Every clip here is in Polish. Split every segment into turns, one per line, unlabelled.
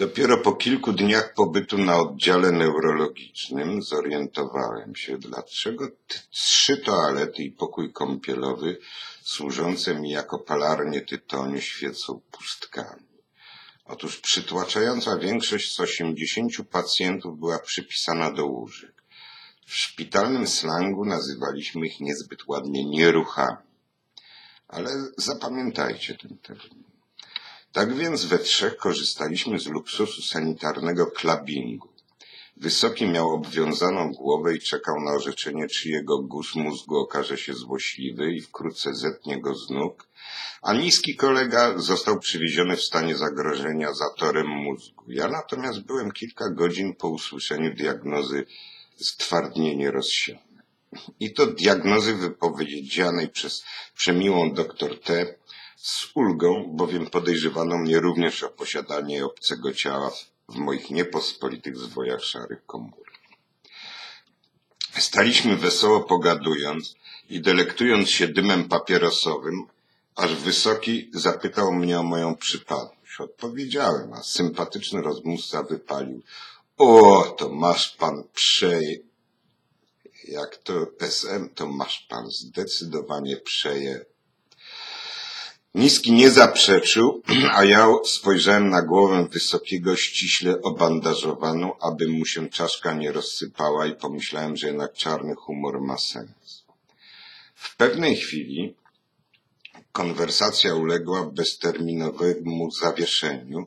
Dopiero po kilku dniach pobytu na oddziale neurologicznym zorientowałem się, dlaczego trzy toalety i pokój kąpielowy służące mi jako palarnie tytoniu świecą pustkami. Otóż przytłaczająca większość z 80 pacjentów była przypisana do łóżek. W szpitalnym slangu nazywaliśmy ich niezbyt ładnie nieruchami. Ale zapamiętajcie ten termin. Tak więc we trzech korzystaliśmy z luksusu sanitarnego klabingu. Wysoki miał obwiązaną głowę i czekał na orzeczenie, czy jego guz mózgu okaże się złośliwy i wkrótce zetnie go z nóg, a niski kolega został przywieziony w stanie zagrożenia zatorem mózgu. Ja natomiast byłem kilka godzin po usłyszeniu diagnozy stwardnienie rozsiane. I to diagnozy wypowiedzianej przez przemiłą doktor T. z ulgą, bowiem podejrzewano mnie również o posiadanie obcego ciała w, moich niepospolitych zwojach szarych komórek. Staliśmy wesoło pogadując i delektując się dymem papierosowym, aż Wysoki zapytał mnie o moją przypadłość. Odpowiedziałem, a sympatyczny rozmówca wypalił. O, to masz pan przeje... Jak to SM, to masz pan zdecydowanie przeje... Niski nie zaprzeczył, a ja spojrzałem na głowę Wysokiego ściśle obandażowaną, aby mu się czaszka nie rozsypała i pomyślałem, że jednak czarny humor ma sens. W pewnej chwili konwersacja uległa bezterminowemu zawieszeniu,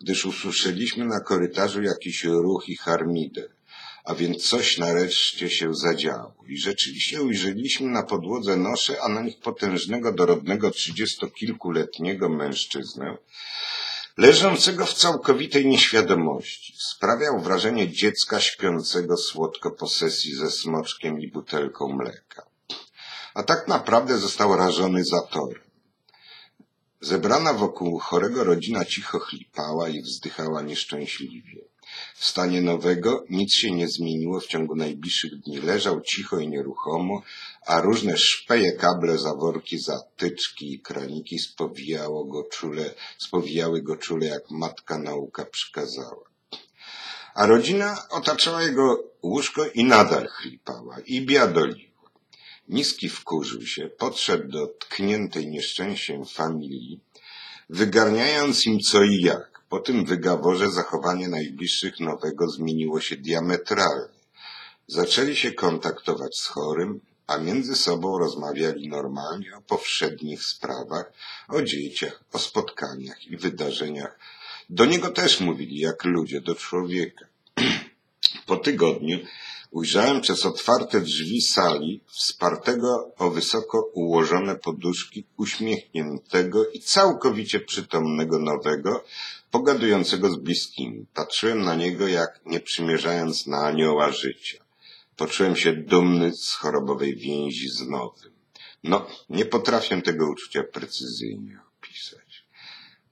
gdyż usłyszeliśmy na korytarzu jakiś ruch i harmidę, a więc coś nareszcie się zadziało. I rzeczywiście ujrzeliśmy na podłodze nosze, a na nich potężnego, dorodnego, trzydziestokilkuletniego mężczyznę, leżącego w całkowitej nieświadomości. Sprawiał wrażenie dziecka śpiącego słodko po sesji ze smoczkiem i butelką mleka. A tak naprawdę został rażony zatorem. Zebrana wokół chorego rodzina cicho chlipała i wzdychała nieszczęśliwie. W stanie nowego nic się nie zmieniło w ciągu najbliższych dni. Leżał cicho i nieruchomo, a różne szpeje, kable, zaworki, zatyczki i kraniki spowijało go czule, spowijały go czule, jak matka nauka przykazała. A rodzina otaczała jego łóżko i nadal chlipała i biadoliła. Niski wkurzył się, podszedł do tkniętej nieszczęściem familii, wygarniając im co i jak. Po tym wygaworze zachowanie najbliższych nowego zmieniło się diametralnie. Zaczęli się kontaktować z chorym, a między sobą rozmawiali normalnie o powszednich sprawach, o dzieciach, o spotkaniach i wydarzeniach. Do niego też mówili jak ludzie do człowieka. Po tygodniu ujrzałem przez otwarte drzwi sali wspartego o wysoko ułożone poduszki uśmiechniętego i całkowicie przytomnego nowego, pogadującego z bliskimi. Patrzyłem na niego jak nie przymierzając na anioła życia. Poczułem się dumny z chorobowej więzi z nowym. No, nie potrafię tego uczucia precyzyjnie opisać.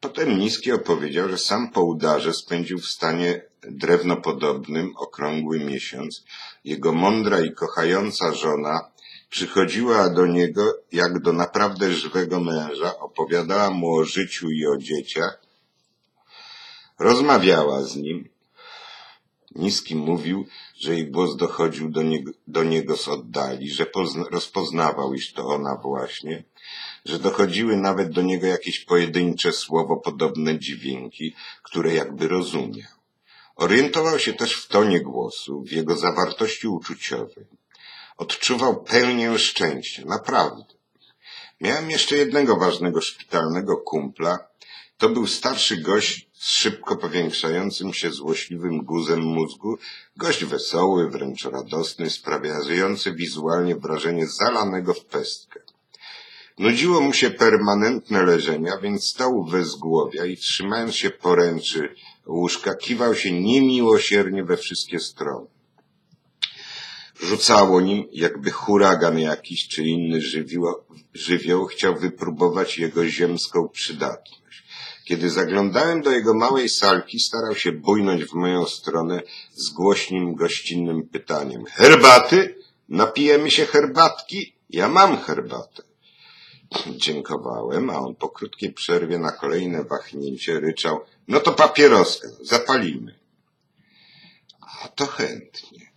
Potem Niski opowiedział, że sam po udarze spędził w stanie drewnopodobnym okrągły miesiąc. Jego mądra i kochająca żona przychodziła do niego jak do naprawdę żywego męża, opowiadała mu o życiu i o dzieciach, rozmawiała z nim. Niski mówił, że jej głos dochodził do niego, do niego z oddali, że pozna, rozpoznawał, iż to ona właśnie, że dochodziły nawet do niego jakieś pojedyncze słowo podobne dźwięki, które jakby rozumiał. Orientował się też w tonie głosu, w jego zawartości uczuciowej. Odczuwał pełnię szczęścia, naprawdę. Miałem jeszcze jednego ważnego szpitalnego kumpla. To był starszy gość z szybko powiększającym się złośliwym guzem mózgu, gość wesoły, wręcz radosny, sprawiający wizualnie wrażenie zalanego w pestkę. Nudziło mu się permanentne leżenia, więc stał wezgłowia i trzymając się poręczy łóżka, kiwał się niemiłosiernie we wszystkie strony. Rzucało nim, jakby huragan jakiś czy inny żywioł, żywioł chciał wypróbować jego ziemską przydatność. Kiedy zaglądałem do jego małej salki, starał się bujnąć w moją stronę z głośnym, gościnnym pytaniem. Herbaty? Napijemy się herbatki? Ja mam herbatę. Dziękowałem, a on po krótkiej przerwie na kolejne wahnięcie ryczał, no to papieroskę, zapalimy. A to chętnie.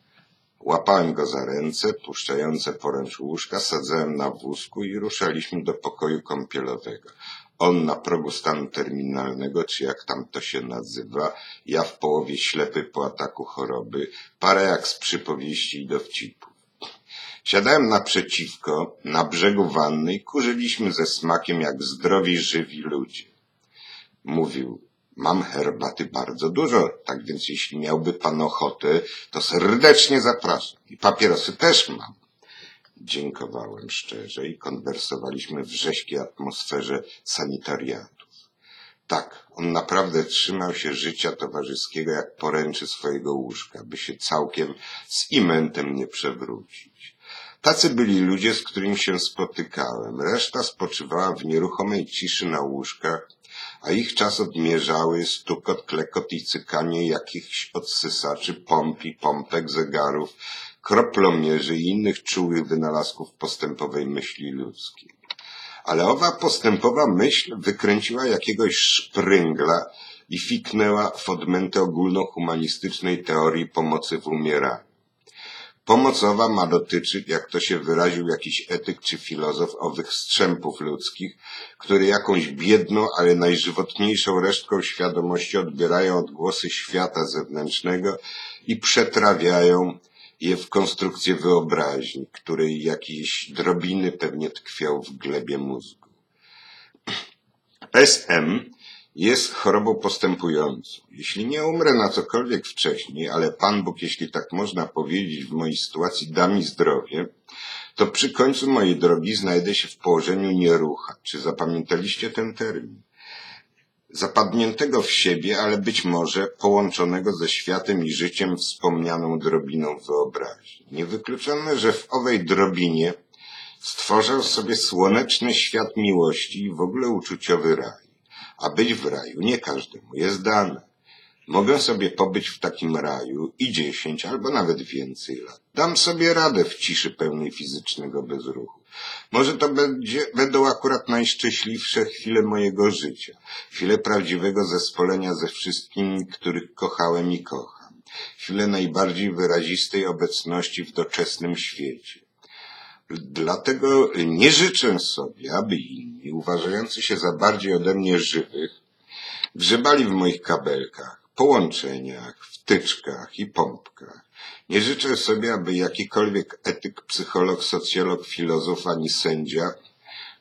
Łapałem go za ręce, puszczające poręcz łóżka, sadzałem na wózku i ruszaliśmy do pokoju kąpielowego. On na progu stanu terminalnego, czy jak tam to się nazywa, ja w połowie ślepy po ataku choroby, parę jak z przypowieści i dowcipów. Siadałem naprzeciwko, na brzegu wanny i kurzyliśmy ze smakiem jak zdrowi, żywi ludzie. Mówił, mam herbaty bardzo dużo, tak więc jeśli miałby pan ochotę, to serdecznie zapraszam. I papierosy też mam. Dziękowałem szczerze i konwersowaliśmy w rzeźkiej atmosferze sanitariatu. Tak, on naprawdę trzymał się życia towarzyskiego jak poręczy swojego łóżka, by się całkiem z imentem nie przewrócić. Tacy byli ludzie, z którymi się spotykałem. Reszta spoczywała w nieruchomej ciszy na łóżkach, a ich czas odmierzały stukot, klekot i cykanie jakichś odsysaczy, pomp i pompek, zegarów, kroplomierzy i innych czułych wynalazków postępowej myśli ludzkiej. Ale owa postępowa myśl wykręciła jakiegoś szpryngla i fiknęła w odmętę ogólnohumanistycznej teorii pomocy w umieraniu. Pomocowa ma dotyczyć, jak to się wyraził jakiś etyk czy filozof, owych strzępów ludzkich, które jakąś biedną, ale najżywotniejszą resztką świadomości odbierają odgłosy świata zewnętrznego i przetrawiają je w konstrukcję wyobraźni, której jakieś drobiny pewnie tkwią w glebie mózgu. SM jest chorobą postępującą. Jeśli nie umrę na cokolwiek wcześniej, ale Pan Bóg, jeśli tak można powiedzieć, w mojej sytuacji da mi zdrowie, to przy końcu mojej drogi znajdę się w położeniu nierucha. Czy zapamiętaliście ten termin? Zapadniętego w siebie, ale być może połączonego ze światem i życiem wspomnianą drobiną wyobraźni. Niewykluczone, że w owej drobinie stworzę sobie słoneczny świat miłości i w ogóle uczuciowy raj. A być w raju nie każdemu jest dane. Mogę sobie pobyć w takim raju i dziesięć albo nawet więcej lat. Dam sobie radę w ciszy pełnej fizycznego bezruchu. Może to będzie, będą akurat najszczęśliwsze chwile mojego życia. Chwile prawdziwego zespolenia ze wszystkimi, których kochałem i kocham. Chwile najbardziej wyrazistej obecności w doczesnym świecie. Dlatego nie życzę sobie, aby inni, uważający się za bardziej ode mnie żywych, grzebali w moich kabelkach, połączeniach, wtyczkach i pompkach. Nie życzę sobie, aby jakikolwiek etyk, psycholog, socjolog, filozof ani sędzia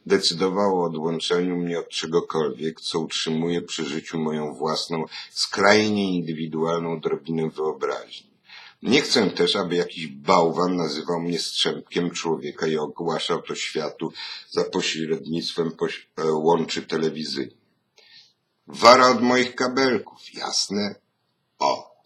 decydował o odłączeniu mnie od czegokolwiek, co utrzymuje przy życiu moją własną, skrajnie indywidualną drobinę wyobraźni. Nie chcę też, aby jakiś bałwan nazywał mnie strzępkiem człowieka i ogłaszał to światu za pośrednictwem poś- e, łączy telewizyjnych. Wara od moich kabelków, jasne? O,